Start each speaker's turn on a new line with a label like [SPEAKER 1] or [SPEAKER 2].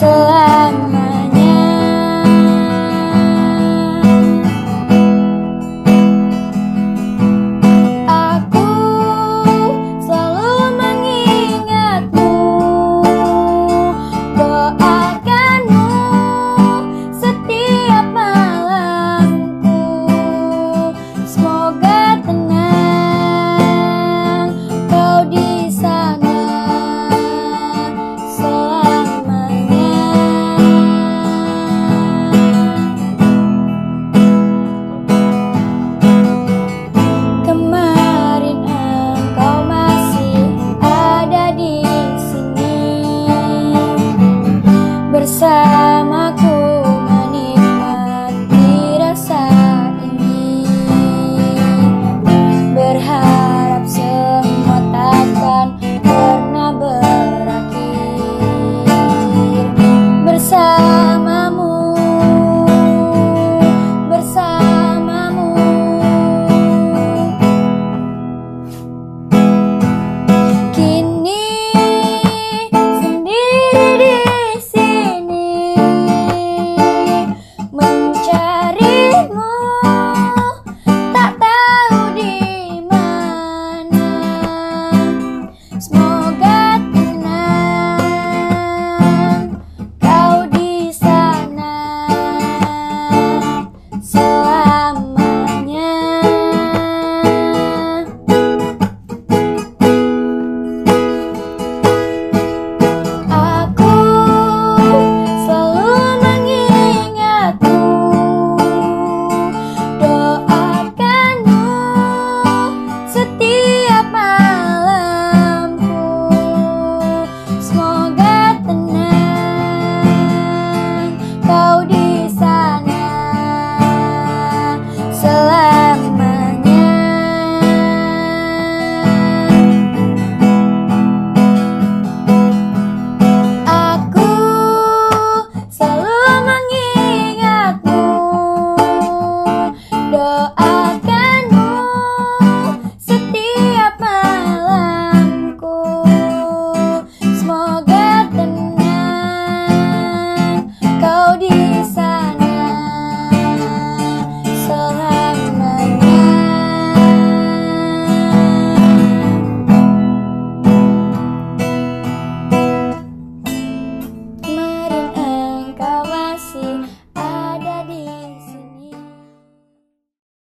[SPEAKER 1] said